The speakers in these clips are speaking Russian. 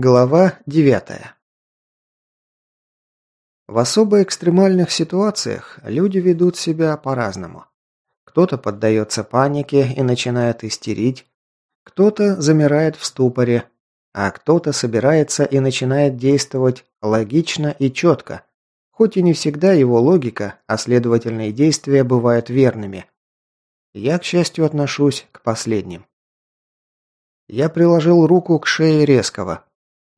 Глава девятая. В особо экстремальных ситуациях люди ведут себя по-разному. Кто-то поддается панике и начинает истерить, кто-то замирает в ступоре, а кто-то собирается и начинает действовать логично и четко, хоть и не всегда его логика, а следовательно и действия бывают верными. Я, к счастью, отношусь к последним. Я приложил руку к шее резкого,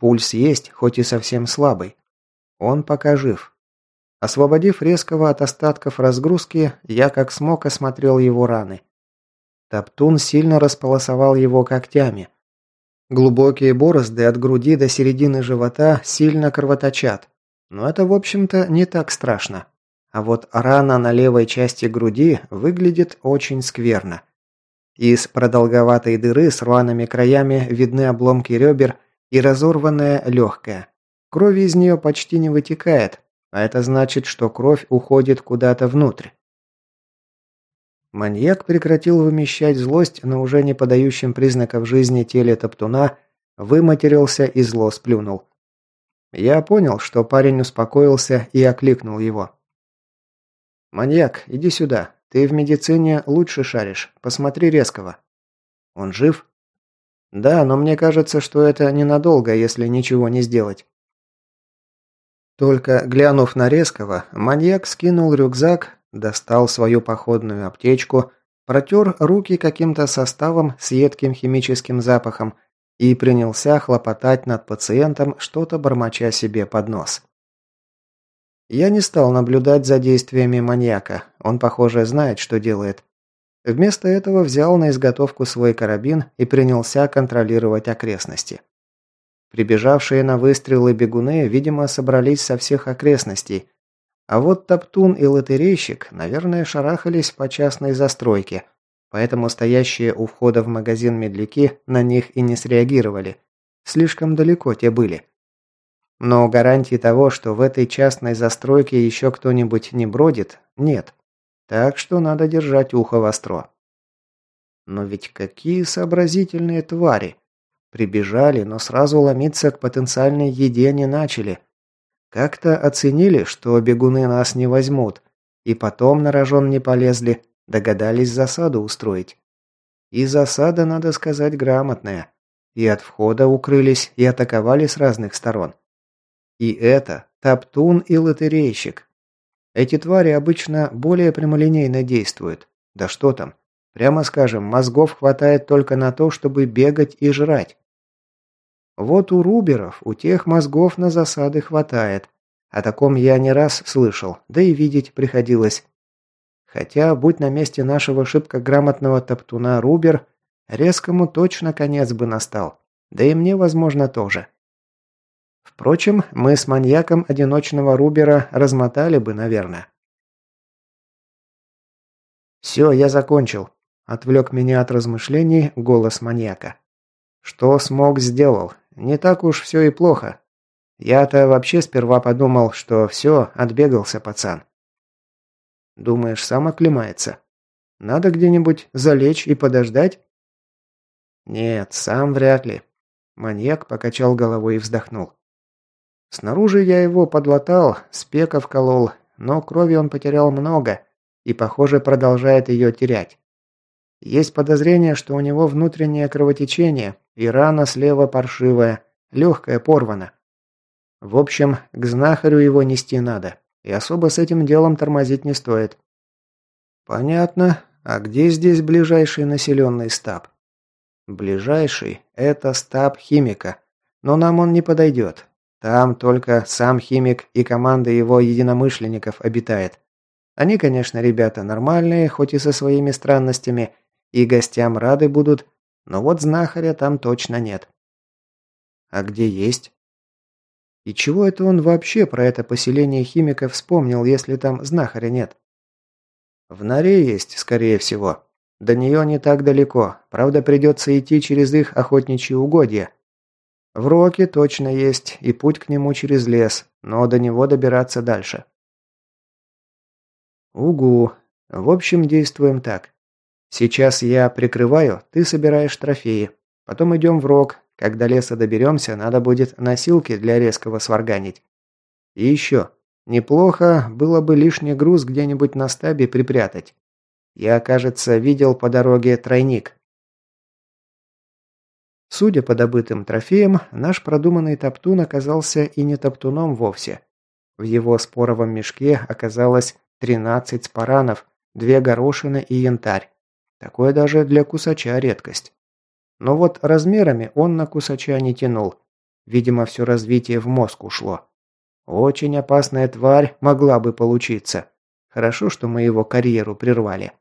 Пульс есть, хоть и совсем слабый. Он пока жив. Освободив резкого от остатков разгрузки, я как смог осмотрел его раны. Топтун сильно располосовал его когтями. Глубокие борозды от груди до середины живота сильно кровоточат. Но это, в общем-то, не так страшно. А вот рана на левой части груди выглядит очень скверно. Из продолговатой дыры с рваными краями видны обломки ребер – и разорванная легкая. Крови из нее почти не вытекает, а это значит, что кровь уходит куда-то внутрь. Маньяк прекратил вымещать злость на уже не подающем признаков жизни теле топтуна, выматерился и зло сплюнул. Я понял, что парень успокоился и окликнул его. «Маньяк, иди сюда. Ты в медицине лучше шаришь. Посмотри резкого». «Он жив?» Да, но мне кажется, что это ненадолго, если ничего не сделать. Только глянув на резкого, маньяк скинул рюкзак, достал свою походную аптечку, протер руки каким-то составом с едким химическим запахом и принялся хлопотать над пациентом, что-то бормоча себе под нос. Я не стал наблюдать за действиями маньяка, он, похоже, знает, что делает. Вместо этого взял на изготовку свой карабин и принялся контролировать окрестности. Прибежавшие на выстрелы бегуны, видимо, собрались со всех окрестностей, а вот Топтун и лотерейщик, наверное, шарахались по частной застройке, поэтому стоящие у входа в магазин медляки на них и не среагировали. Слишком далеко те были. Но гарантии того, что в этой частной застройке еще кто-нибудь не бродит, нет. Так что надо держать ухо востро. Но ведь какие сообразительные твари! Прибежали, но сразу ломиться к потенциальной еде не начали. Как-то оценили, что бегуны нас не возьмут, и потом на рожон не полезли, догадались засаду устроить. И засада, надо сказать, грамотная. И от входа укрылись, и атаковали с разных сторон. И это Топтун и лотерейщик. Эти твари обычно более прямолинейно действуют. Да что там. Прямо скажем, мозгов хватает только на то, чтобы бегать и жрать. Вот у руберов, у тех мозгов на засады хватает. О таком я не раз слышал, да и видеть приходилось. Хотя, будь на месте нашего шибко грамотного топтуна Рубер, резкому точно конец бы настал. Да и мне, возможно, тоже. Впрочем, мы с маньяком одиночного Рубера размотали бы, наверное. «Все, я закончил», – отвлек меня от размышлений голос маньяка. «Что смог, сделал. Не так уж все и плохо. Я-то вообще сперва подумал, что все, отбегался пацан». «Думаешь, сам оклемается? Надо где-нибудь залечь и подождать?» «Нет, сам вряд ли». Маньяк покачал головой и вздохнул. Снаружи я его подлатал, спека вколол, но крови он потерял много и, похоже, продолжает ее терять. Есть подозрение, что у него внутреннее кровотечение, и рана слева паршивая, легкая порвана. В общем, к знахарю его нести надо, и особо с этим делом тормозить не стоит. Понятно. А где здесь ближайший населенный стаб? Ближайший – это стаб химика, но нам он не подойдет. Там только сам химик и команда его единомышленников обитает. Они, конечно, ребята нормальные, хоть и со своими странностями, и гостям рады будут, но вот знахаря там точно нет. А где есть? И чего это он вообще про это поселение химиков вспомнил, если там знахаря нет? В норе есть, скорее всего. До нее не так далеко, правда придется идти через их охотничьи угодья. В Роке точно есть, и путь к нему через лес, но до него добираться дальше. Угу. В общем, действуем так. Сейчас я прикрываю, ты собираешь трофеи. Потом идем в Рок, когда леса доберемся, надо будет носилки для резкого сварганить. И еще. Неплохо было бы лишний груз где-нибудь на стабе припрятать. Я, кажется, видел по дороге тройник. Судя по добытым трофеям, наш продуманный топтун оказался и не топтуном вовсе. В его споровом мешке оказалось 13 спаранов, две горошины и янтарь. Такое даже для кусача редкость. Но вот размерами он на кусача не тянул. Видимо, все развитие в мозг ушло. Очень опасная тварь могла бы получиться. Хорошо, что мы его карьеру прервали.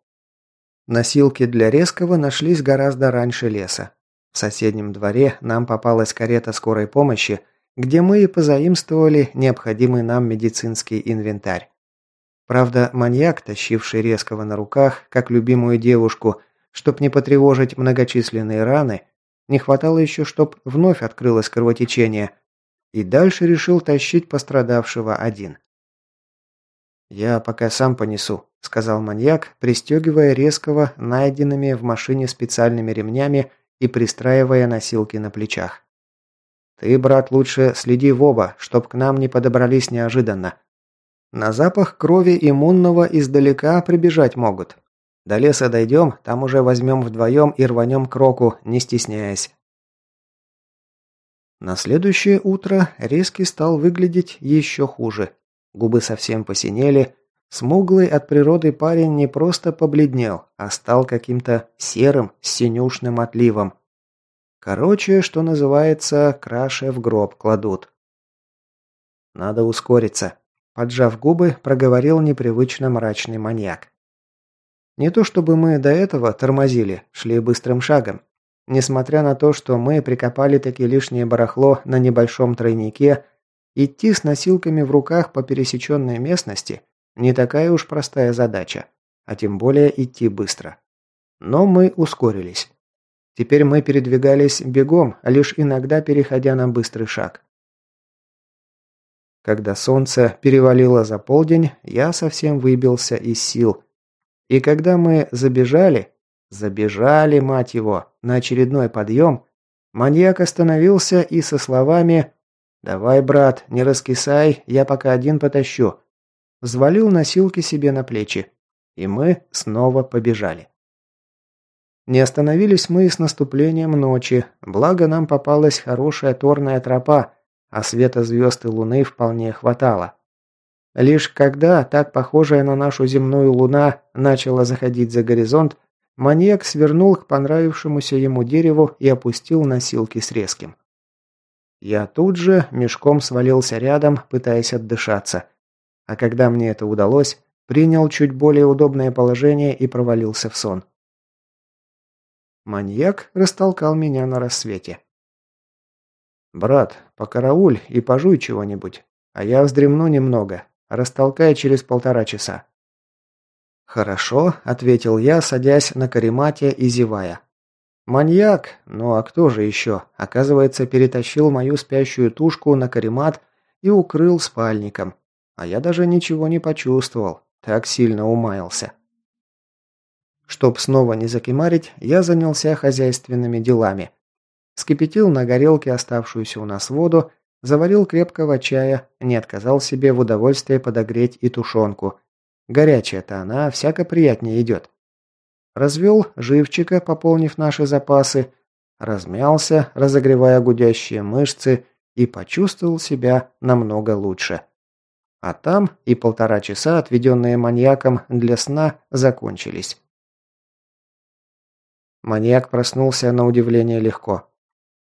Носилки для резкого нашлись гораздо раньше леса. В соседнем дворе нам попалась карета скорой помощи, где мы и позаимствовали необходимый нам медицинский инвентарь. Правда, маньяк, тащивший резкого на руках, как любимую девушку, чтоб не потревожить многочисленные раны, не хватало еще, чтоб вновь открылось кровотечение, и дальше решил тащить пострадавшего один. «Я пока сам понесу», – сказал маньяк, пристегивая резкого найденными в машине специальными ремнями и пристраивая носилки на плечах. «Ты, брат, лучше следи в оба, чтоб к нам не подобрались неожиданно. На запах крови иммунного издалека прибежать могут. До леса дойдем, там уже возьмем вдвоем и рванем к року, не стесняясь». На следующее утро Резкий стал выглядеть еще хуже. Губы совсем посинели, Смуглый от природы парень не просто побледнел, а стал каким-то серым с синюшным отливом. Короче, что называется, краше в гроб кладут. Надо ускориться. Поджав губы, проговорил непривычно мрачный маньяк. Не то чтобы мы до этого тормозили, шли быстрым шагом. Несмотря на то, что мы прикопали таки лишнее барахло на небольшом тройнике, идти с носилками в руках по пересеченной местности не такая уж простая задача, а тем более идти быстро. Но мы ускорились. Теперь мы передвигались бегом, лишь иногда переходя на быстрый шаг. Когда солнце перевалило за полдень, я совсем выбился из сил. И когда мы забежали, забежали, мать его, на очередной подъем, маньяк остановился и со словами «Давай, брат, не раскисай, я пока один потащу взвалил носилки себе на плечи, и мы снова побежали. Не остановились мы с наступлением ночи, благо нам попалась хорошая торная тропа, а света звезд и луны вполне хватало. Лишь когда так похожая на нашу земную луна начала заходить за горизонт, маньяк свернул к понравившемуся ему дереву и опустил носилки с резким. Я тут же мешком свалился рядом, пытаясь отдышаться – а когда мне это удалось, принял чуть более удобное положение и провалился в сон. Маньяк растолкал меня на рассвете. «Брат, покарауль и пожуй чего-нибудь, а я вздремну немного, растолкай через полтора часа». «Хорошо», — ответил я, садясь на каремате и зевая. «Маньяк? Ну а кто же еще?» Оказывается, перетащил мою спящую тушку на каремат и укрыл спальником. А я даже ничего не почувствовал, так сильно умаялся. Чтоб снова не закимарить, я занялся хозяйственными делами. Скипятил на горелке оставшуюся у нас воду, заварил крепкого чая, не отказал себе в удовольствии подогреть и тушенку. Горячая-то она всяко приятнее идет. Развел живчика, пополнив наши запасы, размялся, разогревая гудящие мышцы, и почувствовал себя намного лучше. А там и полтора часа, отведенные маньяком для сна, закончились. Маньяк проснулся на удивление легко.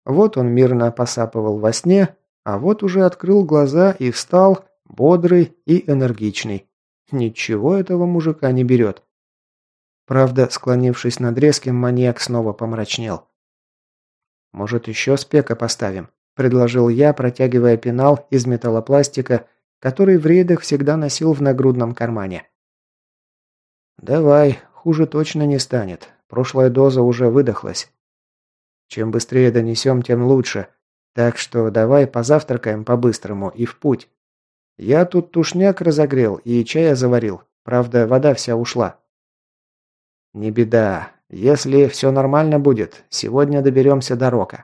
Вот он мирно посапывал во сне, а вот уже открыл глаза и встал, бодрый и энергичный. Ничего этого мужика не берет. Правда, склонившись над резким, маньяк снова помрачнел. «Может, еще спека поставим?» – предложил я, протягивая пенал из металлопластика который в рейдах всегда носил в нагрудном кармане. «Давай, хуже точно не станет. Прошлая доза уже выдохлась. Чем быстрее донесем, тем лучше. Так что давай позавтракаем по-быстрому и в путь. Я тут тушняк разогрел и чая заварил. Правда, вода вся ушла». «Не беда. Если все нормально будет, сегодня доберемся до Рока».